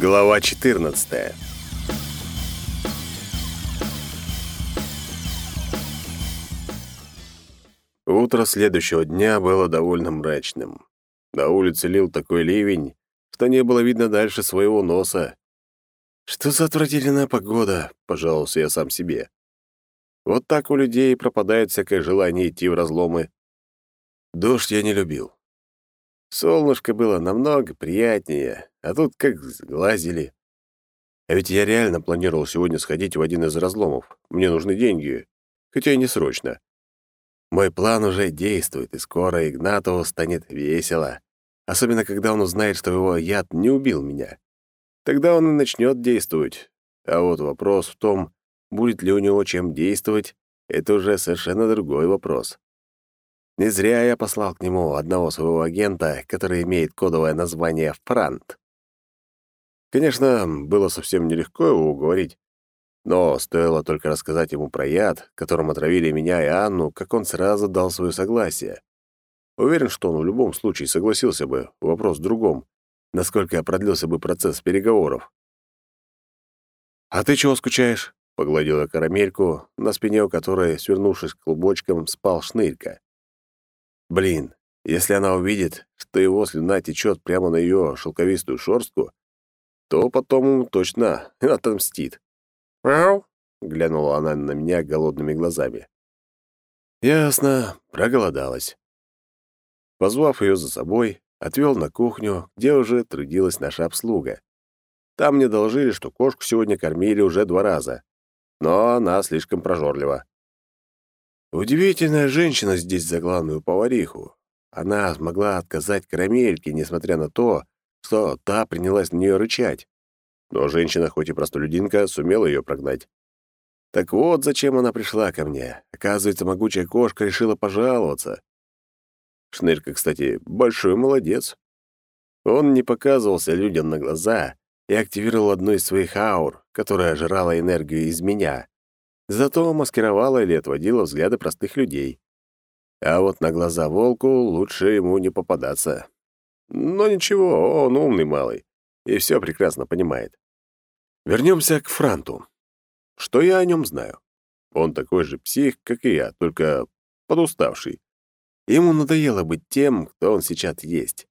Глава 14. Утро следующего дня было довольно мрачным. На улице лил такой ливень, что не было видно дальше своего носа. «Что за отвратительная погода?» — пожаловался я сам себе. Вот так у людей пропадает всякое желание идти в разломы. Дождь я не любил. Солнышко было намного приятнее, а тут как сглазили. А ведь я реально планировал сегодня сходить в один из разломов. Мне нужны деньги, хотя и не срочно. Мой план уже действует, и скоро Игнатову станет весело. Особенно, когда он узнает, что его яд не убил меня. Тогда он и начнет действовать. А вот вопрос в том, будет ли у него чем действовать, это уже совершенно другой вопрос. Не зря я послал к нему одного своего агента, который имеет кодовое название «Франт». Конечно, было совсем нелегко его уговорить, но стоило только рассказать ему про яд, которым отравили меня и Анну, как он сразу дал свое согласие. Уверен, что он в любом случае согласился бы, вопрос в другом, насколько продлился бы процесс переговоров. «А ты чего скучаешь?» — погладила карамельку, на спине у которой, свернувшись клубочком, спал шнырька. «Блин, если она увидит, что его слюна течет прямо на ее шелковистую шорстку, то потом ему точно отомстит. «Мяу!» — глянула она на меня голодными глазами. «Ясно, проголодалась». Позвав ее за собой, отвел на кухню, где уже трудилась наша обслуга. Там мне доложили, что кошку сегодня кормили уже два раза, но она слишком прожорлива. Удивительная женщина здесь за главную повариху. Она смогла отказать карамельке, несмотря на то, что та принялась на нее рычать. Но женщина, хоть и простолюдинка, сумела ее прогнать. Так вот, зачем она пришла ко мне. Оказывается, могучая кошка решила пожаловаться. Шнырька, кстати, большой молодец. Он не показывался людям на глаза и активировал одну из своих аур, которая жрала энергию из меня. Зато маскировала или отводила взгляды простых людей. А вот на глаза волку лучше ему не попадаться. Но ничего, он умный малый и все прекрасно понимает. Вернемся к Франту. Что я о нем знаю? Он такой же псих, как и я, только подуставший. Ему надоело быть тем, кто он сейчас есть.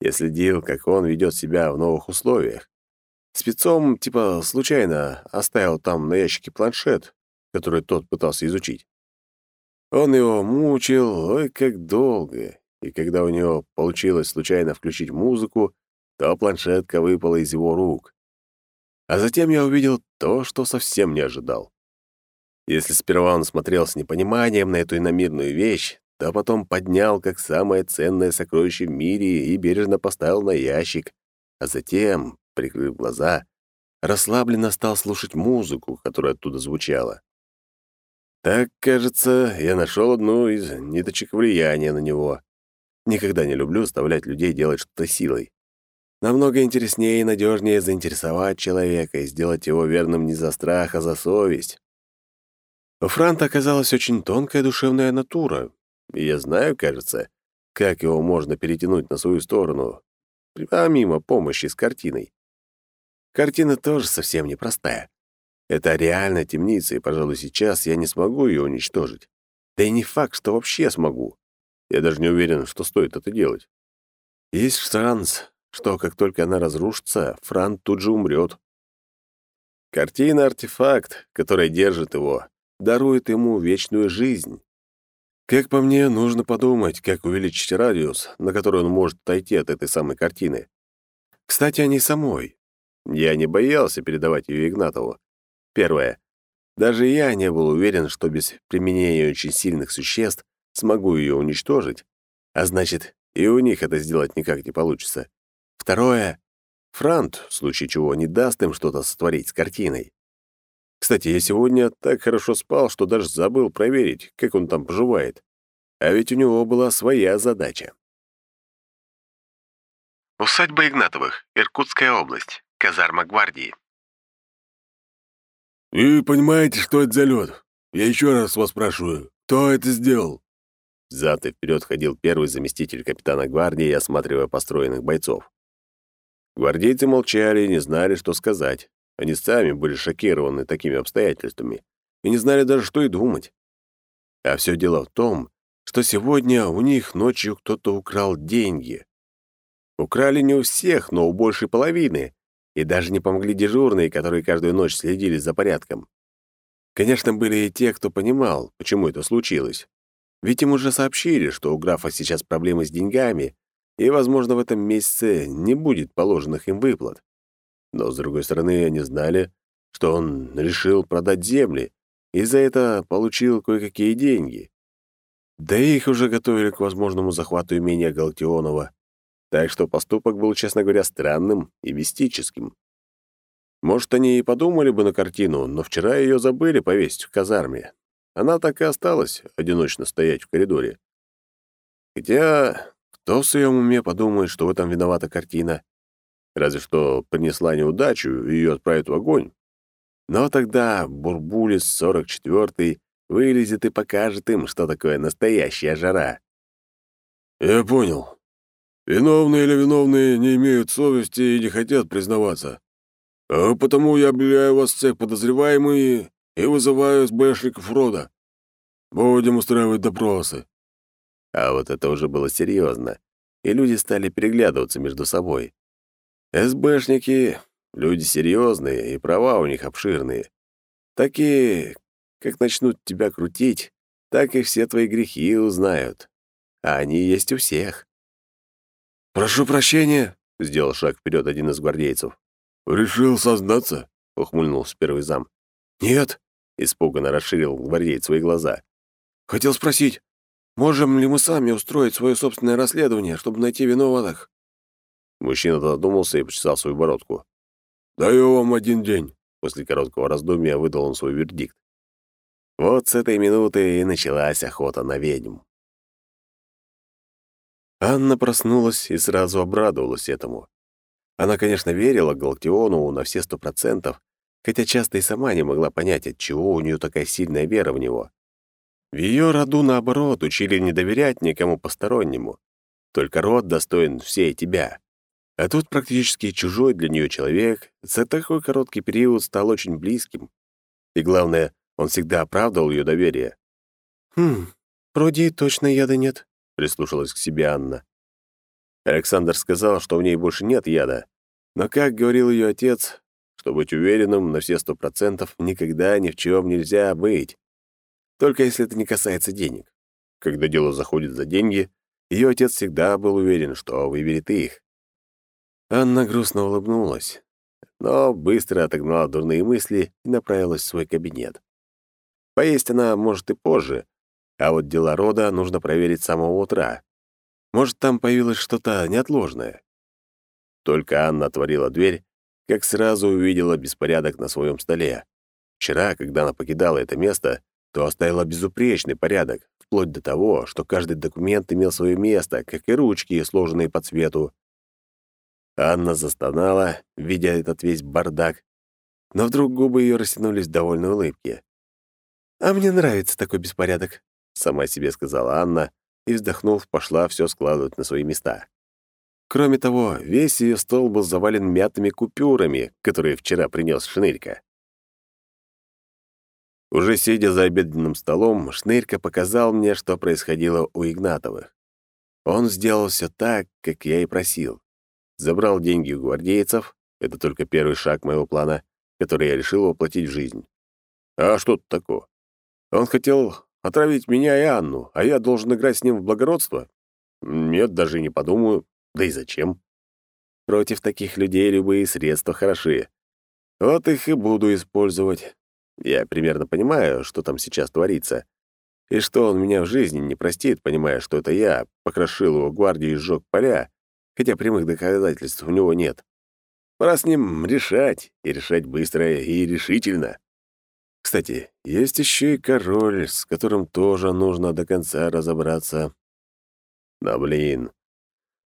Я следил, как он ведет себя в новых условиях. Спецом, типа, случайно оставил там на ящике планшет, который тот пытался изучить. Он его мучил, ой, как долго, и когда у него получилось случайно включить музыку, то планшетка выпала из его рук. А затем я увидел то, что совсем не ожидал. Если сперва он смотрел с непониманием на эту иномирную вещь, то потом поднял как самое ценное сокровище в мире и бережно поставил на ящик, а затем, прикрыв глаза, расслабленно стал слушать музыку, которая оттуда звучала. Так, кажется, я нашел одну из ниточек влияния на него. Никогда не люблю заставлять людей делать что-то силой. Намного интереснее и надежнее заинтересовать человека и сделать его верным не за страх, а за совесть. У Франта оказалась очень тонкая душевная натура. И я знаю, кажется, как его можно перетянуть на свою сторону, помимо помощи с картиной. Картина тоже совсем непростая. Это реально темница, и, пожалуй, сейчас я не смогу ее уничтожить. Да и не факт, что вообще смогу. Я даже не уверен, что стоит это делать. Есть шанс, что как только она разрушится, Фран тут же умрет. Картина-артефакт, которая держит его, дарует ему вечную жизнь. Как по мне, нужно подумать, как увеличить радиус, на который он может отойти от этой самой картины. Кстати, о ней самой. Я не боялся передавать ее Игнатову. Первое. Даже я не был уверен, что без применения очень сильных существ смогу ее уничтожить, а значит, и у них это сделать никак не получится. Второе — Франт, в случае чего, не даст им что-то сотворить с картиной. Кстати, я сегодня так хорошо спал, что даже забыл проверить, как он там поживает. А ведь у него была своя задача. Усадьба Игнатовых, Иркутская область, казарма гвардии. «Вы понимаете, что это за лед? Я еще раз вас спрашиваю, кто это сделал?» Зад и вперед ходил первый заместитель капитана гвардии, осматривая построенных бойцов. Гвардейцы молчали и не знали, что сказать. Они сами были шокированы такими обстоятельствами и не знали даже, что и думать. А все дело в том, что сегодня у них ночью кто-то украл деньги. Украли не у всех, но у большей половины, и даже не помогли дежурные, которые каждую ночь следили за порядком. Конечно, были и те, кто понимал, почему это случилось, ведь им уже сообщили, что у графа сейчас проблемы с деньгами, и, возможно, в этом месяце не будет положенных им выплат. Но, с другой стороны, они знали, что он решил продать земли, и за это получил кое-какие деньги. Да и их уже готовили к возможному захвату имения Галактионова, так что поступок был, честно говоря, странным и мистическим. Может, они и подумали бы на картину, но вчера ее забыли повесить в казарме, она так и осталась одиночно стоять в коридоре. Хотя, кто в своем уме подумает, что в этом виновата картина? Разве что принесла неудачу и ее отправят в огонь. Но тогда Бурбулис 44-й вылезет и покажет им, что такое настоящая жара. «Я понял. Виновные или виновные не имеют совести и не хотят признаваться. А потому я объявляю вас всех подозреваемые и вызываю СБшников рода. Будем устраивать допросы». А вот это уже было серьезно, и люди стали переглядываться между собой. СБшники — люди серьезные, и права у них обширные. Такие, как начнут тебя крутить, так и все твои грехи узнают. А они есть у всех. «Прошу прощения», — сделал шаг вперед один из гвардейцев. «Решил сознаться?» — ухмыльнулся первый зам. «Нет, Испуганно расширил гвардеец свои глаза. «Хотел спросить, можем ли мы сами устроить свое собственное расследование, чтобы найти виноватых?» Мужчина задумался и почесал свою бородку. «Даю вам один день», — после короткого раздумья выдал он свой вердикт. Вот с этой минуты и началась охота на ведьм. Анна проснулась и сразу обрадовалась этому. Она, конечно, верила Галактиону на все сто процентов, хотя часто и сама не могла понять, от чего у нее такая сильная вера в него. В ее роду, наоборот, учили не доверять никому постороннему. Только род достоин всей тебя. А тут практически чужой для нее человек за такой короткий период стал очень близким. И главное, он всегда оправдывал ее доверие. «Хм, вроде и точно яда нет», — прислушалась к себе Анна. Александр сказал, что в ней больше нет яда. Но, как говорил ее отец, что быть уверенным на все сто процентов никогда ни в чем нельзя быть. Только если это не касается денег. Когда дело заходит за деньги, ее отец всегда был уверен, что выберет их. Анна грустно улыбнулась, но быстро отогнала дурные мысли и направилась в свой кабинет. Поесть она может и позже, а вот дела рода нужно проверить с самого утра. Может, там появилось что-то неотложное. Только Анна отворила дверь, как сразу увидела беспорядок на своем столе. Вчера, когда она покидала это место, то оставила безупречный порядок, вплоть до того, что каждый документ имел свое место, как и ручки, сложенные по цвету. Анна застонала, видя этот весь бардак, но вдруг губы ее растянулись в довольной улыбке. «А мне нравится такой беспорядок», — сама себе сказала Анна, и, вздохнув, пошла все складывать на свои места. Кроме того, весь ее стол был завален мятыми купюрами, которые вчера принес Шнырька. Уже сидя за обеденным столом, Шнырька показал мне, что происходило у Игнатовых. Он сделал все так, как я и просил. Забрал деньги у гвардейцев, это только первый шаг моего плана, который я решил воплотить в жизнь. А что тут такого? Он хотел отравить меня и Анну, а я должен играть с ним в благородство? Нет, даже не подумаю. Да и зачем? Против таких людей любые средства хороши. Вот их и буду использовать. Я примерно понимаю, что там сейчас творится. И что он меня в жизни не простит, понимая, что это я покрошил его гвардию и сжёг поля, хотя прямых доказательств у него нет. Пора с ним решать, и решать быстро и решительно. Кстати, есть еще и король, с которым тоже нужно до конца разобраться. Да блин,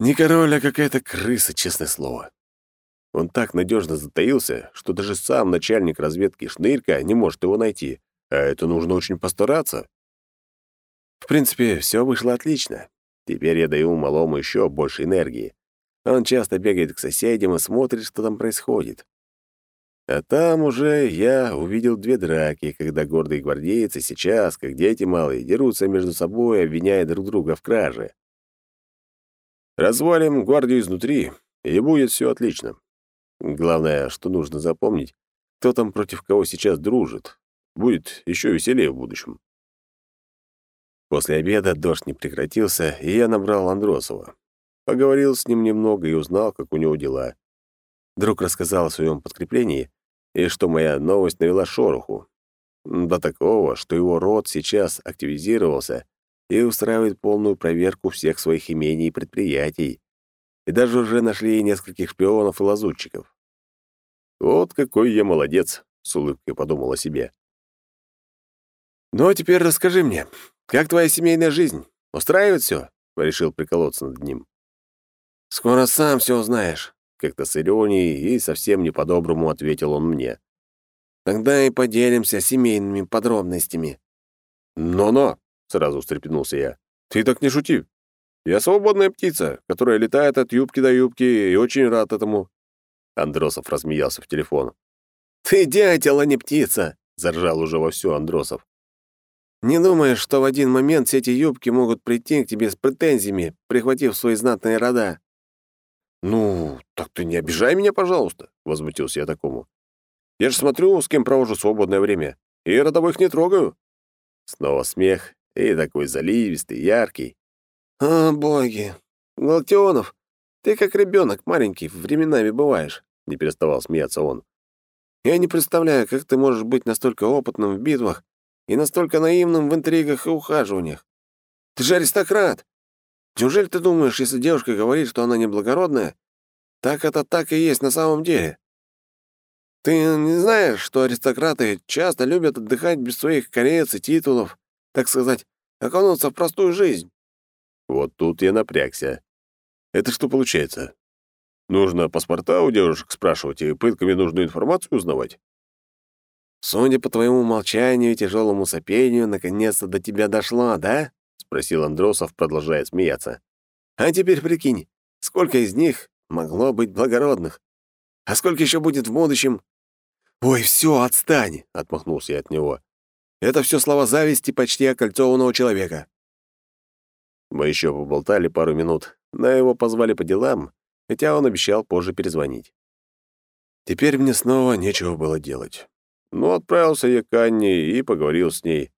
не король, а какая-то крыса, честное слово. Он так надежно затаился, что даже сам начальник разведки Шнырька не может его найти, а это нужно очень постараться. В принципе, все вышло отлично. Теперь я даю малому еще больше энергии. Он часто бегает к соседям и смотрит, что там происходит. А там уже я увидел две драки, когда гордые гвардейцы сейчас, как дети малые, дерутся между собой, обвиняя друг друга в краже. Развалим гвардию изнутри, и будет все отлично. Главное, что нужно запомнить, кто там против кого сейчас дружит. Будет еще веселее в будущем. После обеда дождь не прекратился, и я набрал Андросова. Поговорил с ним немного и узнал, как у него дела. Друг рассказал о своем подкреплении и что моя новость навела шороху. До такого, что его род сейчас активизировался и устраивает полную проверку всех своих имений и предприятий. И даже уже нашли нескольких шпионов и лазутчиков. «Вот какой я молодец!» — с улыбкой подумал о себе. «Ну, а теперь расскажи мне, как твоя семейная жизнь? Устраивает все?» — решил приколоться над ним. «Скоро сам все узнаешь», — как-то с иронией и совсем не по-доброму ответил он мне. «Тогда и поделимся семейными подробностями». «Но-но», — сразу встрепенулся я. «Ты так не шути. Я свободная птица, которая летает от юбки до юбки, и очень рад этому». Андросов размеялся в телефон. «Ты дятел, а не птица!» — заржал уже вовсю Андросов. «Не думаешь, что в один момент все эти юбки могут прийти к тебе с претензиями, прихватив свои знатные рода?» «Ну, так ты не обижай меня, пожалуйста», — возмутился я такому. «Я же смотрю, с кем провожу свободное время, и родовых не трогаю». Снова смех, и такой заливистый, яркий. «О, боги! Галактионов, ты как ребенок маленький, временами бываешь», — не переставал смеяться он. «Я не представляю, как ты можешь быть настолько опытным в битвах и настолько наивным в интригах и ухаживаниях. Ты же аристократ! Неужели ты думаешь, если девушка говорит, что она неблагородная, так это так и есть на самом деле?» Ты не знаешь, что аристократы часто любят отдыхать без своих колец и титулов, так сказать, окунуться в простую жизнь. Вот тут я напрягся. Это что получается? Нужно паспорта у девушек спрашивать и пытками нужную информацию узнавать? Судя по твоему молчанию и тяжелому сопению, наконец-то до тебя дошло, да? Спросил Андросов, продолжая смеяться. А теперь прикинь, сколько из них могло быть благородных? А сколько еще будет в будущем? «Ой, все, отстань!» — отмахнулся я от него. Это все слова зависти почти окольцованного человека. Мы еще поболтали пару минут, но его позвали по делам, хотя он обещал позже перезвонить. Теперь мне снова нечего было делать. Ну, отправился я к Анне и поговорил с ней.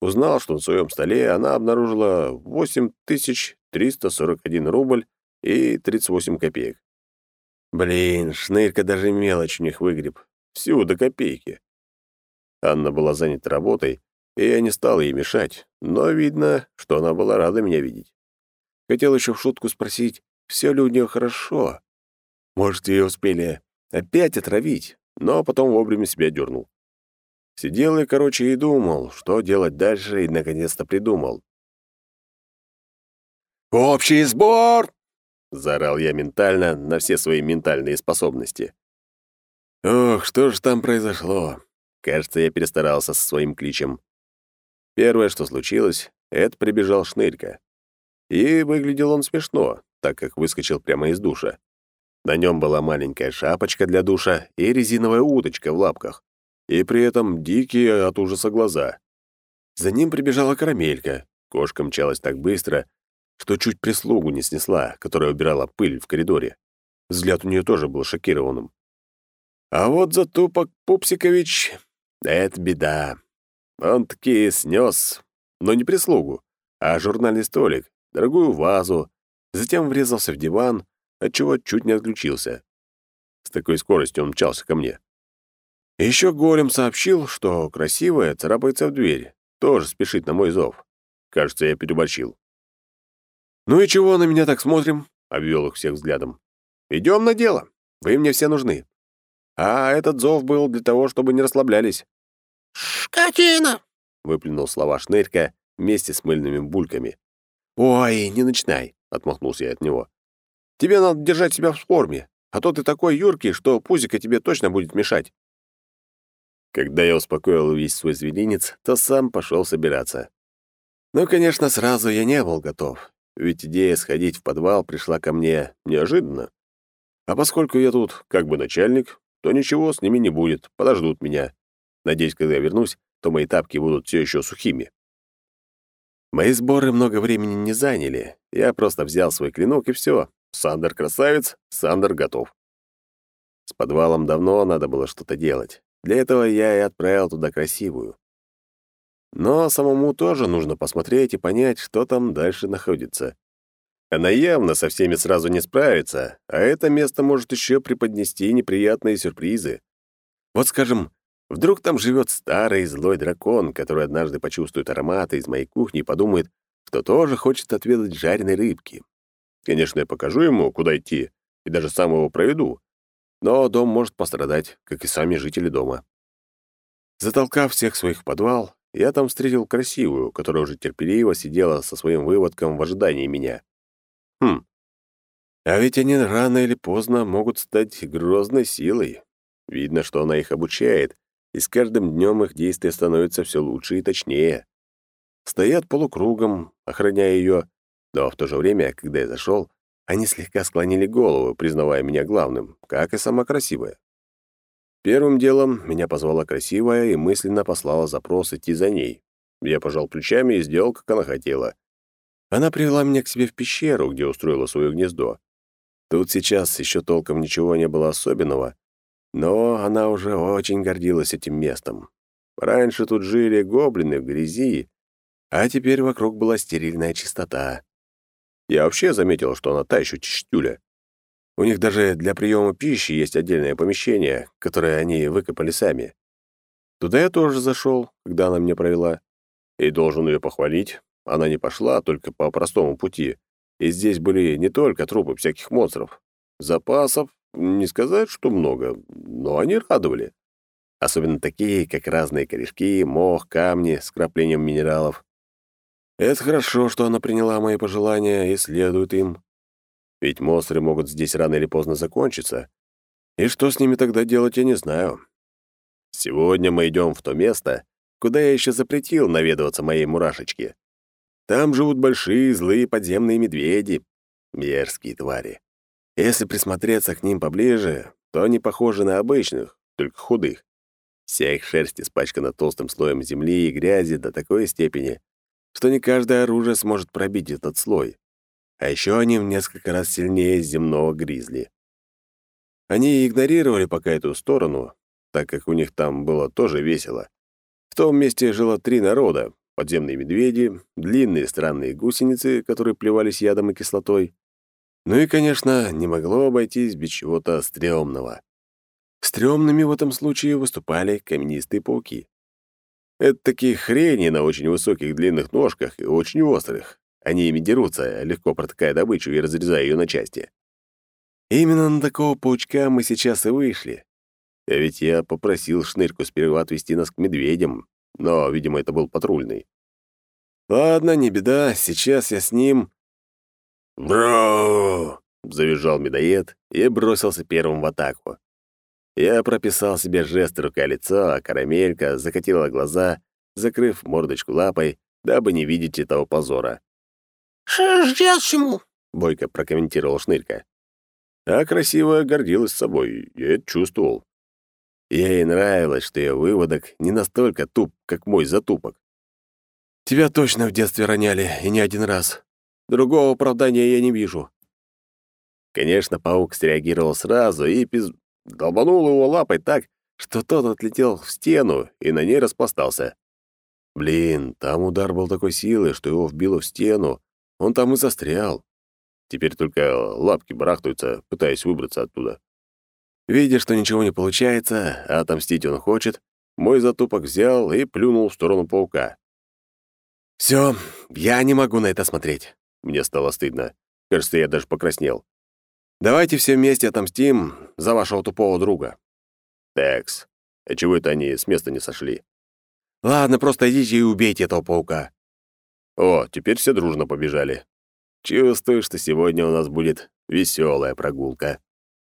Узнал, что на своем столе она обнаружила 8341 рубль и 38 копеек. Блин, шнырька даже мелочь у них выгреб. всю до копейки. Анна была занята работой, и я не стал ей мешать, но видно, что она была рада меня видеть. Хотел еще в шутку спросить, все ли у нее хорошо. Может, ее успели опять отравить, но потом вовремя себя дернул. Сидел я, короче, и думал, что делать дальше, и наконец-то придумал. «Общий сбор!» — заорал я ментально на все свои ментальные способности. Ох, что же там произошло? Кажется, я перестарался со своим кличем. Первое, что случилось, это прибежал Шнырька. И выглядел он смешно, так как выскочил прямо из душа. На нем была маленькая шапочка для душа и резиновая удочка в лапках, и при этом дикие от ужаса глаза. За ним прибежала карамелька. Кошка мчалась так быстро, что чуть прислугу не снесла, которая убирала пыль в коридоре. Взгляд у нее тоже был шокированным. А вот за Тупок Пупсикович это беда. Он таки снес, но не прислугу, а журнальный столик, дорогую вазу, затем врезался в диван, отчего чуть не отключился. С такой скоростью он мчался ко мне. Еще голем сообщил, что красивая царапается в дверь, тоже спешит на мой зов. Кажется, я переборщил. «Ну и чего на меня так смотрим?» — обвел их всех взглядом. «Идем на дело. Вы мне все нужны. А этот зов был для того, чтобы не расслаблялись. «Шкотина!» — выплюнул слова Шнырька вместе с мыльными бульками. «Ой, не начинай!» — отмахнулся я от него. «Тебе надо держать себя в форме, а то ты такой юркий, что пузико тебе точно будет мешать». Когда я успокоил весь свой зверинец, то сам пошел собираться. Ну, конечно, сразу я не был готов, ведь идея сходить в подвал пришла ко мне неожиданно. А поскольку я тут как бы начальник, то ничего с ними не будет, подождут меня. Надеюсь, когда я вернусь, то мои тапки будут все еще сухими. Мои сборы много времени не заняли. Я просто взял свой клинок и все. Сандер красавец, Сандер готов. С подвалом давно надо было что-то делать. Для этого я и отправил туда красивую. Но самому тоже нужно посмотреть и понять, что там дальше находится. Она явно со всеми сразу не справится, а это место может еще преподнести неприятные сюрпризы. Вот скажем, вдруг там живет старый злой дракон, который однажды почувствует ароматы из моей кухни и подумает, что тоже хочет отведать жареной рыбки. Конечно, я покажу ему, куда идти, и даже сам его проведу. Но дом может пострадать, как и сами жители дома. Затолкав всех своих в подвал, я там встретил красивую, которая уже терпеливо сидела со своим выводком в ожидании меня. Хм. А ведь они рано или поздно могут стать грозной силой. Видно, что она их обучает, и с каждым днем их действия становятся все лучше и точнее. Стоят полукругом, охраняя ее, но в то же время, когда я зашел, они слегка склонили голову, признавая меня главным, как и сама красивая. Первым делом меня позвала красивая и мысленно послала запрос идти за ней. Я пожал плечами и сделал, как она хотела — она привела меня к себе в пещеру, где устроила свое гнездо. Тут сейчас еще толком ничего не было особенного, но она уже очень гордилась этим местом. Раньше тут жили гоблины в грязи, а теперь вокруг была стерильная чистота. Я вообще заметил, что она та еще чистюля. У них даже для приема пищи есть отдельное помещение, которое они выкопали сами. Туда я тоже зашел, когда она меня провела. И должен ее похвалить. Она не пошла а только по простому пути, и здесь были не только трупы всяких монстров. Запасов не сказать, что много, но они радовали. Особенно такие, как разные корешки, мох, камни с краплением минералов. Это хорошо, что она приняла мои пожелания и следует им. Ведь монстры могут здесь рано или поздно закончиться. И что с ними тогда делать, я не знаю. Сегодня мы идем в то место, куда я еще запретил наведываться моей мурашечке. Там живут большие злые подземные медведи. Мерзкие твари. Если присмотреться к ним поближе, то они похожи на обычных, только худых. Вся их шерсть испачкана толстым слоем земли и грязи до такой степени, что не каждое оружие сможет пробить этот слой. А еще они в несколько раз сильнее земного гризли. Они игнорировали пока эту сторону, так как у них там было тоже весело. В том месте жило три народа, подземные медведи, длинные странные гусеницы, которые плевались ядом и кислотой. Ну и, конечно, не могло обойтись без чего-то стрёмного. Стрёмными в этом случае выступали каменистые пауки. Это такие хрени на очень высоких длинных ножках и очень острых. Они ими дерутся, легко протыкая добычу и разрезая ее на части. Именно на такого паучка мы сейчас и вышли. А ведь я попросил шнырьку сперва отвести нас к медведям но, видимо, это был патрульный. «Ладно, не беда, сейчас я с ним...» «Бро!» — завизжал медоед и бросился первым в атаку. Я прописал себе жест рука-лицо, а карамелька закатила глаза, закрыв мордочку лапой, дабы не видеть этого позора. «Ждящему!» — бойко прокомментировал Шнырька. А красивая гордилась собой, я это чувствовал. Я ей нравилось, что ее выводок не настолько туп, как мой затупок. «Тебя точно в детстве роняли, и не один раз. Другого оправдания я не вижу». Конечно, паук среагировал сразу и пиз... долбанул его лапой так, что тот отлетел в стену и на ней распластался. Блин, там удар был такой силы, что его вбило в стену. Он там и застрял. Теперь только лапки барахтаются, пытаясь выбраться оттуда. Видя, что ничего не получается, а отомстить он хочет, мой затупок взял и плюнул в сторону паука. «Всё, я не могу на это смотреть». Мне стало стыдно. Кажется, я даже покраснел. «Давайте все вместе отомстим за вашего тупого друга». Текс, а чего это они с места не сошли?» «Ладно, просто идите и убейте этого паука». О, теперь все дружно побежали. Чувствую, что сегодня у нас будет веселая прогулка.